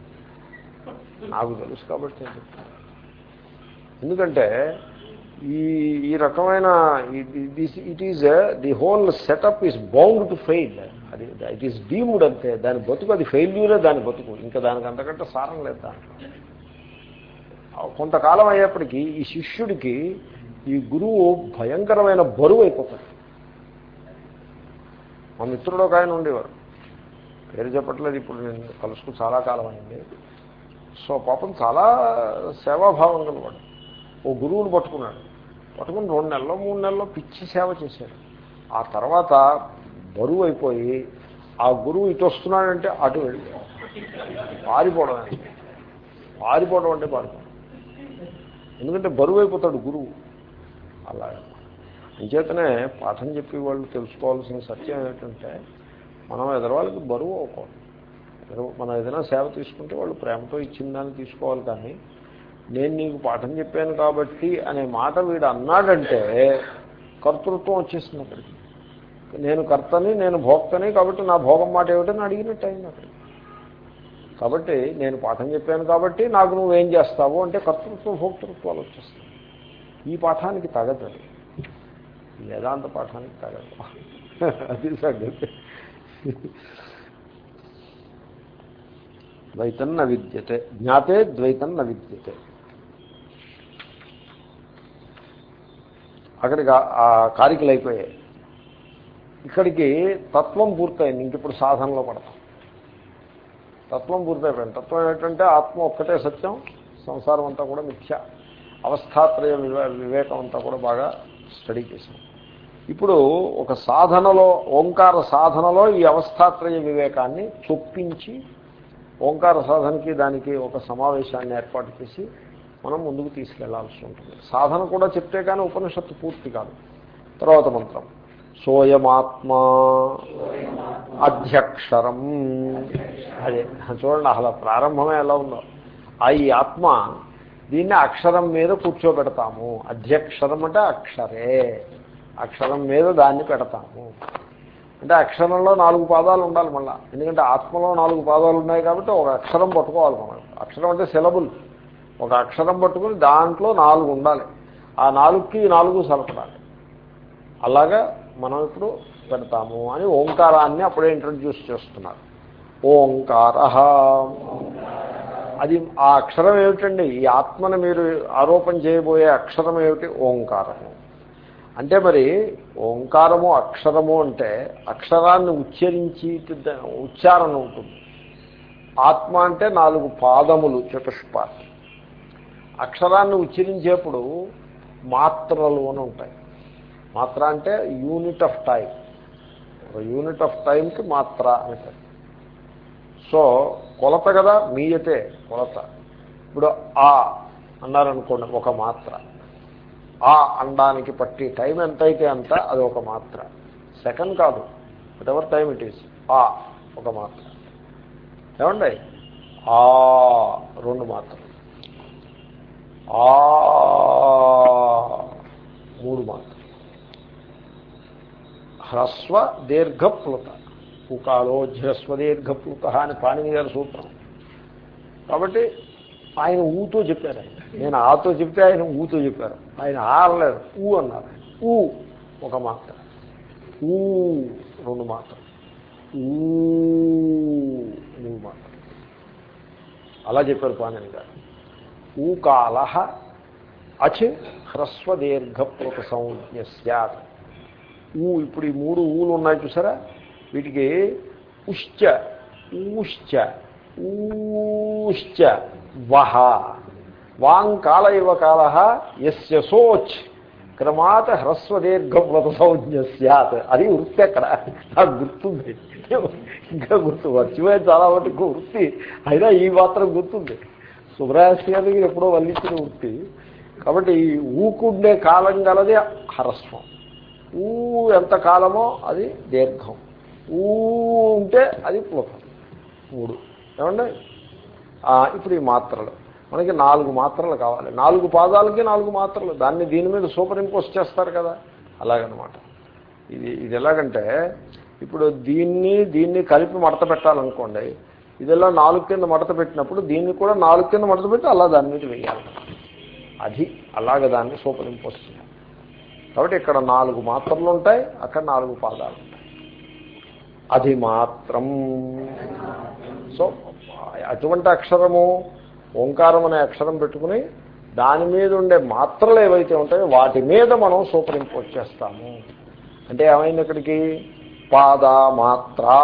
నాకు తెలుసు కాబట్టి నేను చెప్తాను. ఎందుకంటే ఈ ఈ రకమైన it is the whole setup is bound to fail అది ఇట్ ఈస్ డీమ్డ్ అంతే. దాని బతుకు అది ఫెయిల్యూరే దాని బతుకు. ఇంకా దానికి అంతకంటే సారం లేదు దాంట్లో. కొంతకాలం అయ్యేప్పటికీ ఈ శిష్యుడికి ఈ గురువు భయంకరమైన బరువు అయిపోతాడు. మా మిత్రుడు ఒక ఆయన ఉండేవారు. పేరు చెప్పట్లేదు ఇప్పుడు నేను కలుసుకు చాలా కాలం అయింది. సో పాపం చాలా సేవాభావం కలవాడు ఓ గురువుని పట్టుకున్నాడు. పట్టుకుని రెండు నెలల్లో మూడు నెలల్లో పిచ్చి సేవ చేశాడు. ఆ తర్వాత బరువు అయిపోయి ఆ గురువు ఇటు వస్తున్నాడంటే అటు వెళ్ళి పారిపోవడం పారిపోవడం అంటే పారిపోవడం. ఎందుకంటే బరువు అయిపోతాడు గురువు. అలా అంచేతనే పాఠం చెప్పి వాళ్ళు తెలుసుకోవాల్సిన సత్యం ఏమిటంటే మనం ఎదరవాళ్ళకి బరువు అవ్వకూడదు. మనం ఏదైనా సేవ తీసుకుంటే వాళ్ళు ప్రేమతో ఇచ్చిన దాన్ని తీసుకోవాలి కానీ నేను నీకు పాఠం చెప్పాను కాబట్టి అనే మాట వీడు అన్నాడంటే కర్తృత్వం వచ్చేసింది అక్కడికి. నేను కర్తని నేను భోక్తని కాబట్టి నా భోగం మాట ఏమిటని అడిగినట్టు అయింది అక్కడికి. కాబట్టి నేను పాఠం చెప్పాను కాబట్టి నాకు నువ్వేం చేస్తావు అంటే కర్తృత్వ భోక్తృత్వాలు వచ్చేస్తాయి. ఈ పాఠానికి తగదు వేదాంత పాఠానికి తగదు. అది సంగతి. ద్వైతం న విద్యతే. జ్ఞాతే ద్వైతం న విద్యతే. అక్కడికి ఆ- కారికలు అయిపోయాయి. ఇక్కడికి తత్వం పూర్తయింది. ఇంక ఇప్పుడు సాధనలో పడతాం. తత్వం పూర్తయిపోయింది. తత్వం ఏంటంటే ఆత్మ ఒక్కటే సత్యం సంసారం అంతా కూడా మిథ్య. అవస్థాత్రయ వివే వివేకం అంతా కూడా బాగా స్టడీ చేసాం ఇప్పుడు ఒక సాధనలో ఓంకార సాధనలో ఈ అవస్థాత్రయ వివేకాన్ని చొప్పించి ఓంకార సాధనకి దానికి ఒక సమావేశాన్ని ఏర్పాటు చేసి మనం ముందుకు తీసుకెళ్ళాల్సి ఉంటుంది. సాధన కూడా చెప్తే కానీ ఉపనిషత్తు పూర్తి కాదు. తర్వాత మంత్రం. సోయమాత్మా అధ్యక్షరం. అదే చూడండి అసలు ప్రారంభమే ఎలా ఉందో. ఆ ఈ ఆత్మ దీన్ని అక్షరం మీద కూర్చోబెడతాము. అధ్యక్షరం అంటే అక్షరే. అక్షరం మీద దాన్ని పెడతాము. అంటే అక్షరంలో నాలుగు పాదాలు ఉండాలి మళ్ళీ. ఎందుకంటే ఆత్మలో నాలుగు పాదాలు ఉన్నాయి కాబట్టి ఒక అక్షరం పట్టుకోవాలి మనం. అక్షరం అంటే సిలబుల్. ఒక అక్షరం పట్టుకుని దాంట్లో నాలుగు ఉండాలి. ఆ నాలుగుకి నాలుగు సలపడాలి అలాగా మనం ఇప్పుడు పెడతాము అని ఓంకారాన్ని అప్పుడే ఇంట్రడ్యూస్ చేస్తున్నారు. ఓంకార. అది ఆ అక్షరం ఏమిటండి? ఈ ఆత్మను మీరు ఆరోపణ చేయబోయే అక్షరం ఏమిటి? ఓంకారము. అంటే మరి ఓంకారము అక్షరము అంటే అక్షరాన్ని ఉచ్చరించి ఉచ్చారణ ఉంటుంది. ఆత్మ అంటే నాలుగు పాదములు చతుష్పాతి. అక్షరాన్ని ఉచ్చరించేప్పుడు మాత్రలు అని ఉంటాయి. మాత్ర అంటే unit of time unit of టైంకి మాత్ర అంటారు సో కొలత కదా మీయతే కొలత. ఇప్పుడు ఆ అన్నారనుకోండి ఒక మాత్ర. ఆ అనడానికి పట్టి టైం ఎంతైతే అంత అది ఒక మాత్ర. సెకండ్ కాదు whatever time it is ఆ ఒక మాత్ర. ఏమండి? ఆ రెండు మాత్రలు. ఆ మూడు మాత్రం హ్రస్వ దీర్ఘప్లుత. పుకాలో హ్రస్వ దీర్ఘప్లుత అని పాణిని గారి సూత్రం. కాబట్టి ఆయన ఊతో చెప్పారు ఆయన. నేను ఆతో చెప్తే ఆయన ఊతో చెప్పారు. ఆయన ఆరలేదు. ఊ అన్నారు ఊ ఒక మాత్ర. ఊ రెండు మాత్ర ఊ మూడు మాత్ర అలా చెప్పారు పాణిని గారు. ఊకాల అచ్ హ్రస్వదీర్ఘప్రుత సంజ్ఞ సత్ ఊ ఇప్పుడు ఈ మూడు ఊలు ఉన్నాయి చూసారా? వీటికి ఉశ్చ ఊశ్చ ఊశ్చ వహ. వాంకాల ఇవ కాల ఎస్య సోచ్. క్రమాత్ హ్రస్వదీర్ఘవ్రత సంజ్ఞ సత్ అది వృత్తి అక్కడ. నాకు గుర్తుంది. ఇంకా గుర్తు. మర్చిపోయి చాలా మటుకు వృత్తి. అయినా ఈ మాత్రం గుర్తుంది. సుబ్రహ్మణ్య దగ్గర ఎప్పుడో వల్లించిన వృత్తి. కాబట్టి ఊకుండే కాలం గలది హరస్వం. ఊ ఎంత కాలమో అది దీర్ఘం. ఊ ఉంటే అది ప్లుతం మూడు. ఏమండి? ఇప్పుడు ఈ మాత్రలు. మనకి నాలుగు మాత్రలు కావాలి. నాలుగు పాదాలకి నాలుగు మాత్రలు. దాన్ని దీని మీద సూపర్ ఇంపోజ్ చేస్తారు కదా. అలాగనమాట. ఇది ఇది ఎలాగంటే ఇప్పుడు దీన్ని దీన్ని కలిపి మడత పెట్టాలనుకోండి ఇదిలా నాలుగు కింద మడత పెట్టినప్పుడు దీన్ని కూడా నాలుగు కింద మడత పెట్టి అలా దాని మీద వేయాలి. అది అలాగ దాన్ని సూపరింపోస్తుంది కాబట్టి ఇక్కడ నాలుగు మాత్రలు ఉంటాయి అక్కడ నాలుగు పాదాలు ఉంటాయి. అది మాత్రం. సో అటువంటి అక్షరము ఓంకారం అనే అక్షరం పెట్టుకుని దాని మీద ఉండే మాత్రలు ఏవైతే ఉంటాయో వాటి మీద మనం సూపర్ ఇంపోజ్ చేస్తాము. అంటే ఏమైంది ఇక్కడికి? పాదా మాత్రా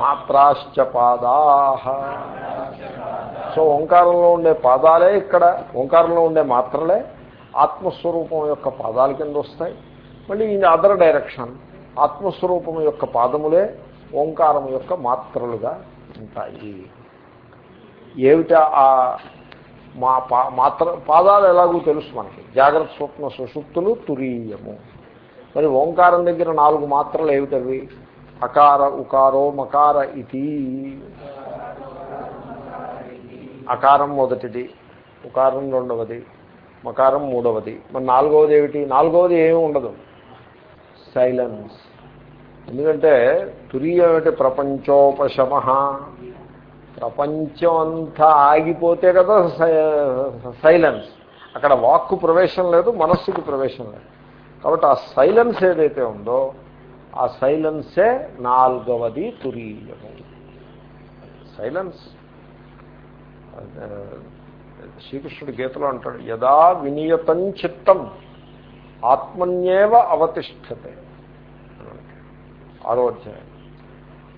మాత్రాశ్చ పాదా. సో ఓంకారంలో ఉండే పాదాలే ఇక్కడ ఓంకారంలో ఉండే మాత్రలే ఆత్మస్వరూపం యొక్క పాదాల కింద వస్తాయి. మళ్ళీ ఇది అదర్ డైరెక్షన్ ఆత్మస్వరూపం యొక్క పాదములే ఓంకారం యొక్క మాత్రలుగా ఉంటాయి. ఏమిటా ఆ మా పా మాత్ర పాదాలు ఎలాగో తెలుసు మనకి. జాగ్రత్త స్వప్న సుషుప్తులు తురీయము. మరి ఓంకారం దగ్గర నాలుగు మాత్రలు ఏమిటవి? అకార ఉకారో మకార ఇది అకారం మొదటిది ఉకారం రెండవది మకారం మూడవది. మరి నాలుగవది ఏమిటి? నాలుగవది ఏమి ఉండదు. సైలెన్స్. ఎందుకంటే తురీయం ప్రపంచోపశమ. ప్రపంచం అంతా ఆగిపోతే కదా సైలెన్స్. అక్కడ వాక్కు ప్రవేశం లేదు మనస్సుకి ప్రవేశం లేదు. కాబట్టి ఆ సైలెన్స్ ఏదైతే ఉందో ఆ సైలెన్సే నాలుగవది తురీయము. సైలెన్స్ శ్రీకృష్ణుడు గీతలో అంటాడు యదా వినియతం చిత్తం ఆత్మన్యేవ అవతిష్టతే ఆరో అధ్యాయం.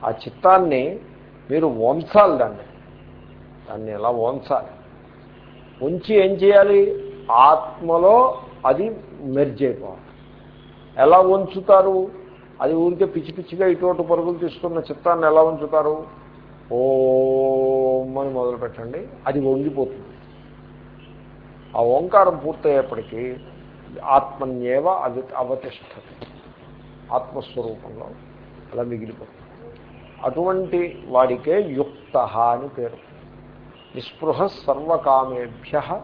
ఆ చిత్తాన్ని మీరు వంచాలి దాన్ని. దాన్ని ఎలా వంచాలి ఉంచి ఏం చేయాలి? ఆత్మలో అది మెర్జ్ అయిపోవాలి. ఎలా వంచుతారు అది ఊరికే పిచ్చి పిచ్చిగా ఇటువంటి పరుగులు తీసుకున్న చిత్తాన్ని ఎలా ఉంచుతారు? ఓం అని మొదలు పెట్టండి. అది వంగిపోతుంది. ఆ ఓంకారం పూర్తయ్యేప్పటికీ ఆత్మన్యేవ అవి అవతిష్టత. ఆత్మస్వరూపంలో అలా మిగిలిపోతుంది. అటువంటి వాడికే యుక్త అని పేరు. నిస్పృహ సర్వకామేభ్య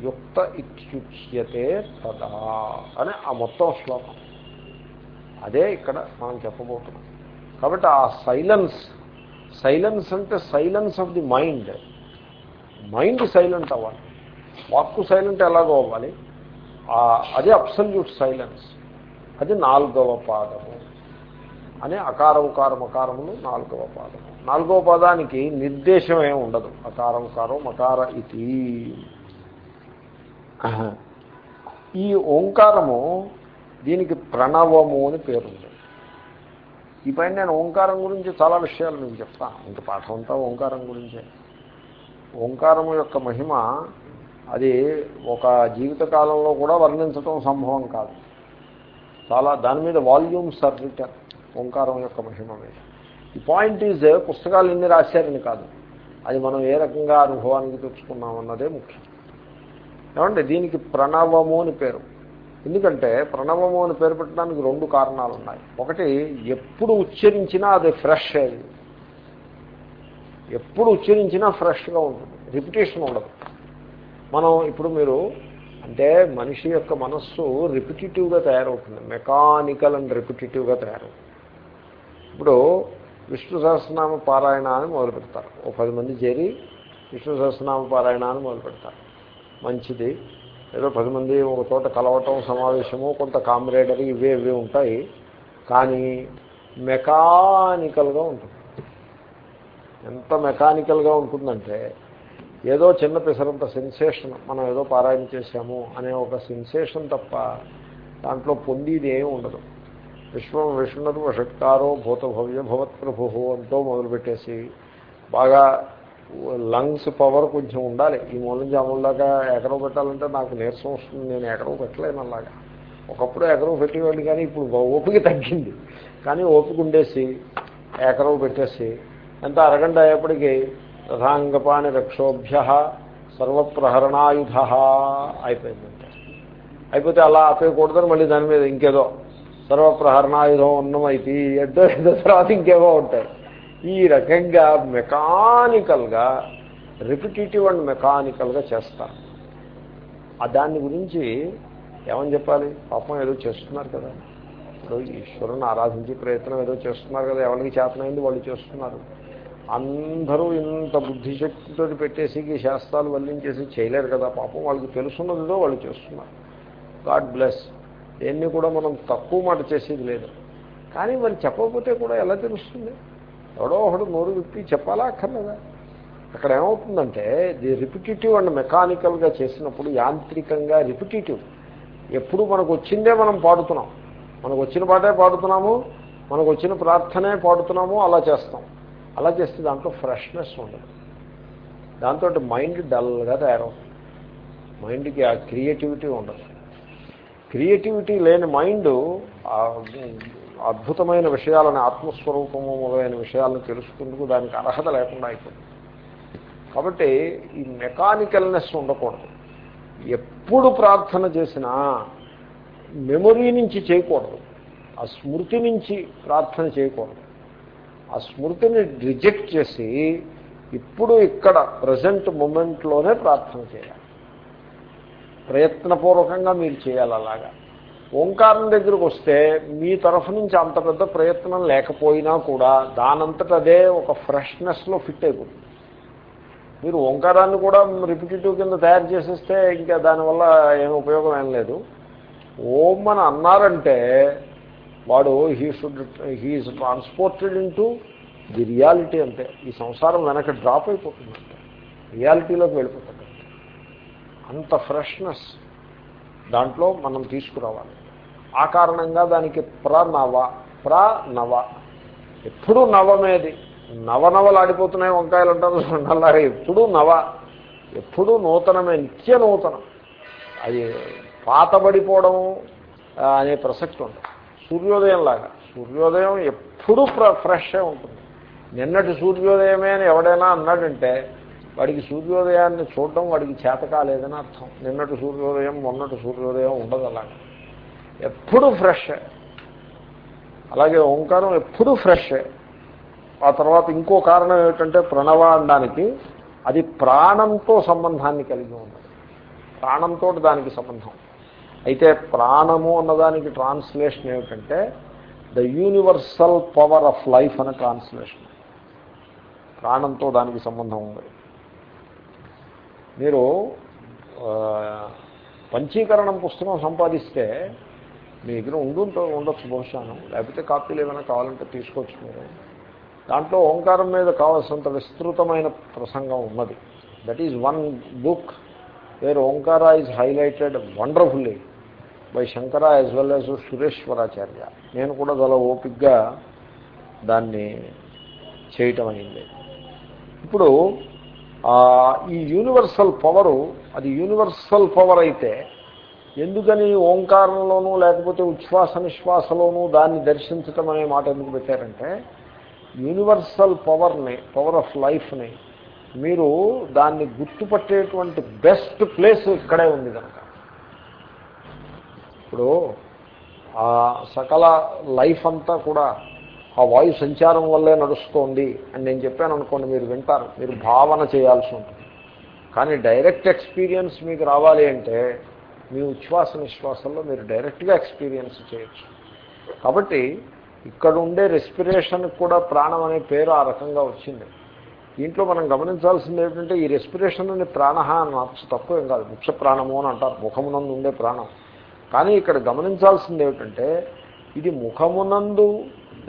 యుక్త ఇత్యుచ్యతే తదా అని ఆ మొత్తం శ్లోకం. అదే ఇక్కడ మనం చెప్పబోతున్నాం. కాబట్టి ఆ సైలెన్స్ సైలెన్స్ అంటే silence of the mind mind silent అవ్వాలి. వాక్కు సైలెంట్ ఎలాగో అవ్వాలి. అదే అబ్సల్యూట్ సైలెన్స్ అది నాలుగవ పాదము. అనే అకార ఉకార మకారములు నాలుగవ పాదము. నాలుగవ పాదానికి నిర్దేశం ఏమి ఉండదు. అకార ఉకారం ఇది ఈ ఓంకారము దీనికి ప్రణవము అని పేరుంది. ఈ పైన నేను ఓంకారం గురించి చాలా విషయాలు నేను చెప్తాను ఇంత పాఠం అంతా ఓంకారం గురించే. ఓంకారము యొక్క మహిమ అది ఒక జీవితకాలంలో కూడా వర్ణించటం సంభవం కాదు. చాలా దాని మీద వాల్యూమ్స్ ఆర్ రిటర్న్ ఓంకారం యొక్క మహిమ మీద. ఈ పాయింట్ ఈజ్ పుస్తకాలు ఎన్ని రాశారని కాదు. అది మనం ఏ రకంగా అనుభవానికి తెచ్చుకున్నాం అన్నదే ముఖ్యం. ఏమంటే దీనికి ప్రణవము అని పేరు. ఎందుకంటే ప్రణవము అని పేరు పెట్టడానికి రెండు కారణాలు ఉన్నాయి. ఒకటి ఎప్పుడు ఉచ్చరించినా అది ఫ్రెష్ అది. ఎప్పుడు ఉచ్చరించినా ఫ్రెష్గా ఉంటుంది. రిపిటేషన్ ఉండదు. మనం ఇప్పుడు మీరు అంటే మనిషి యొక్క మనస్సు రిపిటేటివ్గా తయారవుతుంది. మెకానికల్ అండ్ రిపిటేటివ్గా తయారవుతుంది. ఇప్పుడు విష్ణు సహస్రనామ పారాయణ అని మొదలు పెడతారు. ఓ పది మంది చేరి విష్ణు సహస్రనామ పారాయణ అని మొదలు పెడతారు. మంచిది ఏదో పది మంది ఒక చోట కలవటం సమావేశము కొంత కామ్రేడరీ ఇవే ఇవే ఉంటాయి. కానీ మెకానికల్గా ఉంటుంది. ఎంత మెకానికల్గా ఉంటుందంటే ఏదో చిన్న పిసరంత సెన్సేషన్ మనం ఏదో పారాయణ చేశాము అనే ఒక సెన్సేషన్ తప్ప దాంట్లో పొందిది ఏమి ఉండదు. విశ్వం విష్ణురు షట్కారో భూత భవ్య భవత్ ప్రభు అంటూ మొదలుపెట్టేసి బాగా లంగ్స్ పవర్ కొంచెం ఉండాలి. ఈ మూల నుంచి ఆ దాకా ఎకరం పెట్టాలంటే నాకు నీరసం వస్తుంది. నేను ఎకరం పెట్టలేను అలాగా. ఒకప్పుడు ఎకరం పెట్టేవాళ్ళు కానీ ఇప్పుడు ఓపిక తగ్గింది. కానీ ఓపిక ఉండేసి ఎకరం పెట్టేసి ఎంత అరగంట అయ్యేప్పటికీ రథాంగపాణి రక్షోభ్య సర్వప్రహరణాయుధ అయిపోయిందంటే. అయిపోతే అలా ఆపేయకూడదని మళ్ళీ దాని మీద ఇంకేదో సర్వప్రహరణాయుధం ఉన్నమైతే ఎడ్డో ఏదో తర్వాత ఇంకేవో ఉంటాయి. ఈ రకంగా మెకానికల్గా రిపిటేటివ్ అండ్ మెకానికల్గా చేస్తారు. ఆ దాని గురించి ఏమని చెప్పాలి? పాపం ఏదో చేస్తున్నారు కదా. ఇప్పుడు ఈశ్వరుని ఆరాధించే ప్రయత్నం ఏదో చేస్తున్నారు కదా ఎవరికి చేతనైంది వాళ్ళు చేస్తున్నారు. అందరూ ఇంత బుద్ధిశక్తితో పెట్టేసి ఈ శాస్త్రాలు వల్లించేసి చేయలేరు కదా. పాపం వాళ్ళకి తెలుసున్నదిదో వాళ్ళు చేస్తున్నారు. God bless. దేన్ని కూడా మనం తక్కువ మాట చేసేది లేదు. కానీ మరి చెప్పకపోతే కూడా ఎలా తెలుస్తుంది? ఎవడో ఒకడు నోరు విప్పి చెప్పాలా అక్కర్లేదా? అక్కడ ఏమవుతుందంటే ఇది రిపిటేటివ్ అండ్ మెకానికల్గా చేసినప్పుడు యాంత్రికంగా రిపిటేటివ్ ఎప్పుడు మనకు వచ్చిందే మనం పాడుతున్నాం. మనకు వచ్చిన పాటే పాడుతున్నాము మనకు వచ్చిన ప్రార్థనే పాడుతున్నాము అలా చేస్తాం. అలా చేస్తే దాంట్లో ఫ్రెష్నెస్ ఉండదు. దాంతో మైండ్ డల్గా తయారవుతుంది. మైండ్కి ఆ క్రియేటివిటీ ఉండదు. క్రియేటివిటీ లేని మైండ్ అద్భుతమైన విషయాలని ఆత్మస్వరూపము మొదలైన విషయాలను తెలుసుకుందుకు దానికి అర్హత లేకుండా అయిపోతుంది. కాబట్టి ఈ మెకానికల్నెస్ ఉండకూడదు. ఎప్పుడు ప్రార్థన చేసినా మెమొరీ నుంచి చేయకూడదు. ఆ స్మృతి నుంచి ప్రార్థన చేయకూడదు. ఆ స్మృతిని రిజెక్ట్ చేసి ఇప్పుడు ఇక్కడ ప్రజెంట్ మూమెంట్లోనే ప్రార్థన చేయాలి. ప్రయత్నపూర్వకంగా మీరు చేయాలి అలాగా. ఓంకారం దగ్గరకు వస్తే మీ తరఫు నుంచి అంత పెద్ద ప్రయత్నం లేకపోయినా కూడా దానంతట అదే ఒక ఫ్రెష్నెస్లో ఫిట్ అయిపోతుంది. మీరు ఓంకారాన్ని కూడా రిపిటేటివ్ కింద తయారు చేసేస్తే ఇంకా దానివల్ల ఏం ఉపయోగం ఏం లేదు. ఓం అని అన్నారంటే వాడు he should he is transported in the reality అంతే. ఈ సంసారం వెనక డ్రాప్ అయిపోతుంది అంటే రియాలిటీలోకి వెళ్ళిపోతుంది అంత. ఫ్రెష్నెస్ దాంట్లో మనం తీసుకురావాలి. ఆ కారణంగా దానికి ప్రనవ ప్రనవ ఎప్పుడు నవమేది. నవనవలాడిపోతున్నాయి వంకాయలు అంటారు అలాగే ఎప్పుడూ నవ. ఎప్పుడూ నూతనమే నిత్య నూతనం. అది పాతబడిపోవడం అనే ప్రసక్తి ఉంటుంది. సూర్యోదయం లాగా సూర్యోదయం ఎప్పుడూ ఫ్రెష్గా ఉంటుంది. నిన్నటి సూర్యోదయమే అని ఎవడైనా అన్నాడంటే వాడికి సూర్యోదయాన్ని చూడడం వాడికి చేత కాలేదని అర్థం. నిన్నటి సూర్యోదయం మొన్నటి సూర్యోదయం ఉండదు అలాగా. ఎప్పుడు ఫ్రెష్. అలాగే ఓంకారం ఎప్పుడు ఫ్రెష్. ఆ తర్వాత ఇంకో కారణం ఏమిటంటే ప్రణవ అనడానికి అది ప్రాణంతో సంబంధాన్ని కలిగి ఉన్నది. ప్రాణంతో దానికి సంబంధం. అయితే ప్రాణము అన్నదానికి ట్రాన్స్లేషన్ ఏమిటంటే the universal power of life అనే ట్రాన్స్లేషన్. ప్రాణంతో దానికి సంబంధం ఉంది. మీరు పంచీకరణం పుస్తకం సంపాదిస్తే మీ దగ్గర ఉండుంటో ఉండొచ్చు బహుశాను లేకపోతే కాపీలు ఏమైనా కావాలంటే తీసుకోవచ్చు మీరు. దాంట్లో ఓంకారం మీద కావాల్సినంత విస్తృతమైన ప్రసంగం ఉన్నది. That is one book where Omkara is highlighted wonderfully by Shankara as well as Sureshwaracharya నేను కూడా చాలా ఓపిక్గా దాన్ని చేయటం అయింది. ఇప్పుడు ఈ యూనివర్సల్ పవరు అది యూనివర్సల్ పవర్ అయితే ఎందుకని ఓంకారంలోనూ లేకపోతే ఉచ్ఛ్వాస నిశ్వాసలోనూ దాన్ని దర్శించటం అనే మాట ఎందుకు పెట్టారంటే యూనివర్సల్ పవర్ని పవర్ ఆఫ్ లైఫ్ని మీరు దాన్ని గుర్తుపట్టేటువంటి బెస్ట్ ప్లేస్ ఇక్కడే ఉంది కనుక. ఇప్పుడు ఆ సకల లైఫ్ అంతా కూడా ఆ వాయు సంచారం వల్లే నడుస్తోంది అని నేను చెప్పాను అనుకోండి మీరు వింటారు. మీరు భావన చేయాల్సి ఉంటుంది. కానీ డైరెక్ట్ ఎక్స్పీరియన్స్ మీకు రావాలి అంటే మీ ఉచ్ఛ్వాస నిశ్వాసంలో మీరు డైరెక్ట్గా ఎక్స్పీరియన్స్ చేయొచ్చు. కాబట్టి ఇక్కడ ఉండే రెస్పిరేషన్కి కూడా ప్రాణం అనే పేరు ఆ రకంగా వచ్చింది. దీంట్లో మనం గమనించాల్సింది ఏంటంటే ఈ రెస్పిరేషన్ అనే ప్రాణ అని తక్కువ ఏం కాదు. ముఖ్య ప్రాణము అని అంటారు. ముఖమునందు ఉండే ప్రాణం. కానీ ఇక్కడ గమనించాల్సింది ఏమిటంటే ఇది ముఖమునందు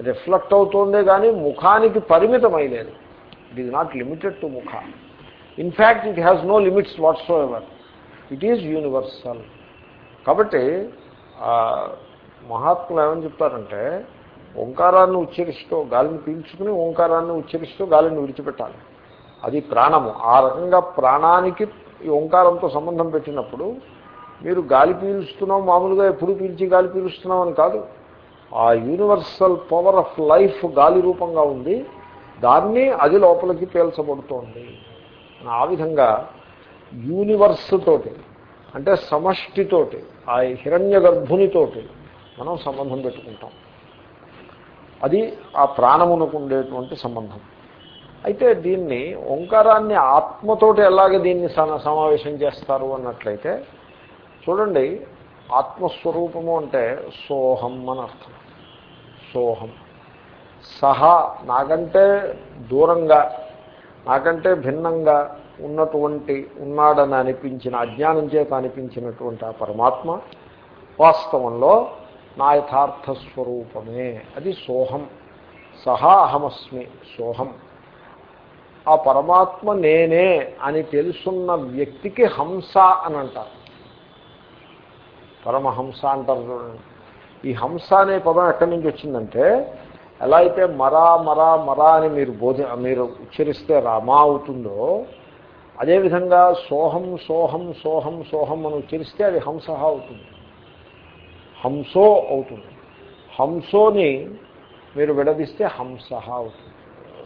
రిఫ్లెక్ట్ అవుతుందే కానీ ముఖానికి పరిమితమై it is not limited to ముఖ. In fact it has no limits whatsoever it is universal కాబట్టి మహాత్ములు ఏమని చెప్తారంటే ఓంకారాన్ని ఉచ్చరిస్తూ గాలిని పీల్చుకుని ఓంకారాన్ని ఉచ్చరిస్తూ గాలిని విడిచిపెట్టాలి. అది ప్రాణము. ఆ రకంగా ప్రాణానికి ఈ ఓంకారంతో సంబంధం పెట్టినప్పుడు మీరు గాలి పీలుస్తున్నాం మామూలుగా ఎప్పుడు పీల్చి గాలి పీలుస్తున్నాం అని కాదు. ఆ యూనివర్సల్ పవర్ ఆఫ్ లైఫ్ గాలి రూపంగా ఉంది. దాన్ని అది లోపలికి పీల్చబడుతోంది. ఆ విధంగా యూనివర్స్ తోటి అంటే సమష్టితోటి ఆ హిరణ్య గర్భునితోటి మనం సంబంధం పెట్టుకుంటాం. అది ఆ ప్రాణమునకు ఉండేటువంటి సంబంధం. అయితే దీన్ని ఓంకారాన్ని ఆత్మతోటి ఎలాగ దీన్ని సమావేశం చేస్తారు అన్నట్లయితే చూడండి ఆత్మస్వరూపము అంటే సోహం అని అర్థం. సోహం. సహా నాకంటే దూరంగా నాకంటే భిన్నంగా ఉన్నటువంటి ఉన్నాడని అనిపించిన అజ్ఞానం చేత అనిపించినటువంటి ఆ పరమాత్మ వాస్తవంలో నా యథార్థ స్వరూపమే. అది సోహం. సహా అహమస్మి సోహం. ఆ పరమాత్మ నేనే అని తెలుసున్న వ్యక్తికి హంస అని అంటారు. పరమహంస అంటారు చూడండి. ఈ హంస అనే పదం ఎక్కడి నుంచి వచ్చిందంటే ఎలా అయితే మరా మరా మరా అని మీరు బోధ మీరు ఉచ్చరిస్తే రామా అవుతుందో అదేవిధంగా సోహం సోహం సోహం సోహం అని ఉచ్చరిస్తే అది హంస అవుతుంది. హంసో అవుతుంది. హంసోని మీరు విడదీస్తే హంస అవుతుంది.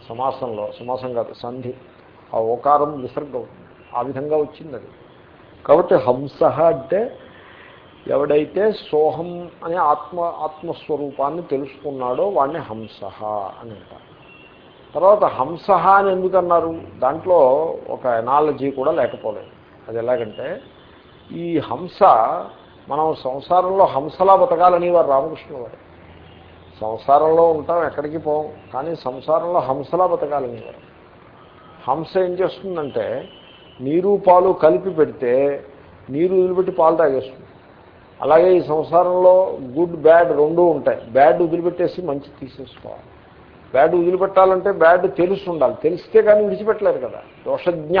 సమాసంలో సమాసం కాదు సంధి. ఆ ఓకారం విసర్గ అవుతుంది. ఆ విధంగా వచ్చింది అది. కాబట్టి హంస అంటే ఎవడైతే సోహం అనే ఆత్మ ఆత్మస్వరూపాన్ని తెలుసుకున్నాడో వాడిని హంస అని అంటారు. తర్వాత హంస అని ఎందుకన్నారు? దాంట్లో ఒక ఎనాలజీ కూడా లేకపోలేదు. అది ఎలాగంటే ఈ హంస మనం సంసారంలో హంసలా బతకాలని వారు రామకృష్ణ వారు. సంసారంలో ఉంటాం ఎక్కడికి పోం కానీ సంసారంలో హంసలా బతకాలనేవారు హంస ఏం చేస్తుందంటే నీరు పాలు కలిపి పెడితే నీరు వదిలిపెట్టి పాలు తాగేస్తుంది. అలాగే ఈ సంసారంలో గుడ్ బ్యాడ్ రెండూ ఉంటాయి. బ్యాడ్ వదిలిపెట్టేసి మంచి తీసేసుకోవాలి. బ్యాడ్ వదిలిపెట్టాలంటే బ్యాడ్ తెలుసు ఉండాలి తెలిస్తే కానీ విడిచిపెట్టలేరు కదా. దోషజ్ఞ.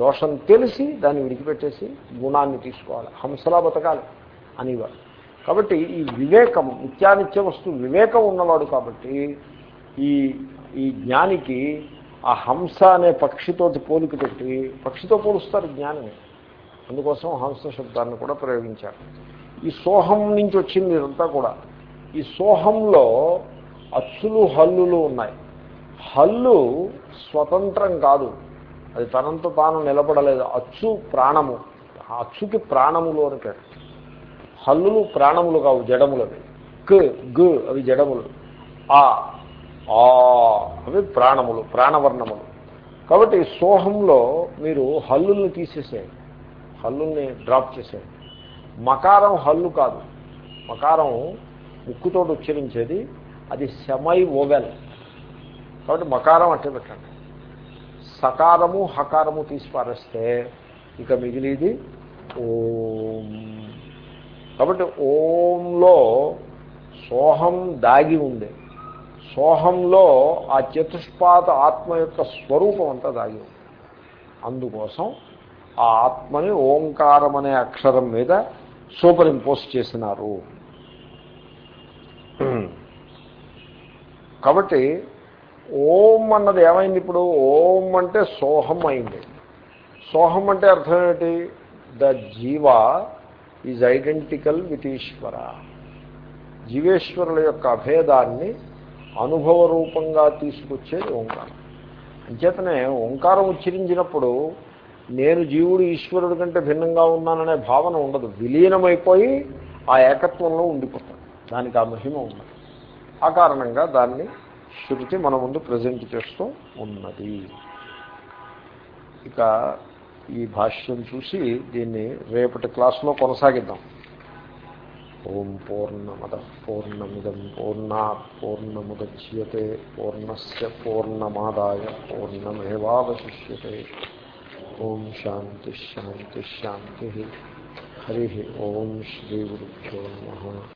దోషం తెలిసి దాన్ని విడిచిపెట్టేసి గుణాన్ని తీసుకోవాలి. హంసలా బతకాలి అనేవారు కాబట్టి ఈ వివేకం నిత్యానిత్య వస్తు వివేకం ఉన్నవాడు కాబట్టి ఈ ఈ జ్ఞానికి ఆ హంస అనే పక్షితోటి పోలిక పెట్టి పక్షితో పోలుస్తారు జ్ఞానిని. అందుకోసం హంస శబ్దాన్ని కూడా ప్రయోగించారు. ఈ సోహం నుంచి వచ్చింది ఇదంతా కూడా. ఈ సోహంలో అచ్చులు హల్లులు ఉన్నాయి. హల్లు స్వతంత్రం కాదు. అది తనంత తాను నిలబడలేదు. అచ్చు ప్రాణము. అచ్చుకి ప్రాణములు అని పేరు. హల్లులు ప్రాణములు కావు జడములవి క్ గ్ అవి జడములు. ఆ ఆ అవి ప్రాణములు ప్రాణవర్ణములు. కాబట్టి సోహంలో మీరు హల్లుల్ని తీసేసేయండి. హల్లుల్ని డ్రాప్ చేసేయండి. మకారం హల్లు కాదు. మకారం ముక్కుతోటి ఉచ్చరించేది అది సెమై ఓవెల్. కాబట్టి మకారం అట్టే పెట్టండి. సకారము హకారము తీసి పారేస్తే ఇక మిగిలిది ఓం. కాబట్టి ఓంలో సోహం దాగి ఉంది. సోహంలో ఆ చతుష్పాత ఆత్మ యొక్క స్వరూపం అంతా దాగి ఉంది. అందుకోసం ఆ ఆత్మని ఓంకారం అనే అక్షరం మీద సూపర్ ఇంపోజ్ చేసినారు. కాబట్టి ఓం అన్నది ఏమైంది ఇప్పుడు? ఓం అంటే సోహం అయింది. సోహం అంటే అర్థం ఏమిటి? The jiva is identical with Ishvara. జీవేశ్వరుల యొక్క అభేదాన్ని అనుభవ రూపంగా తీసుకొచ్చేది ఓంకారం. అంచేతనే ఓంకారం ఉచ్చరించినప్పుడు నేను జీవుడు ఈశ్వరుడు కంటే భిన్నంగా ఉన్నాననే భావన ఉండదు. విలీనమైపోయి ఆ ఏకత్వంలో ఉండిపోతాడు దానికి ఆ మహిమ ఉండదు. ఆ కారణంగా దాన్ని శృతి మన ముందు ప్రజెంట్ చేస్తూ ఉన్నది. ఇక ఈ భాష్యం చూసి దీన్ని రేపటి క్లాసులో కొనసాగిద్దాం. ఓం పూర్ణమద పూర్ణమిదం పూర్ణా పూర్ణముద్యతే పూర్ణస్ పూర్ణమాదాయ పూర్ణమేవాశిష్యతే ఓం శాంతి శాంతి శాంతి. హరి ఓం శ్రీ గురుభ్యో నమ.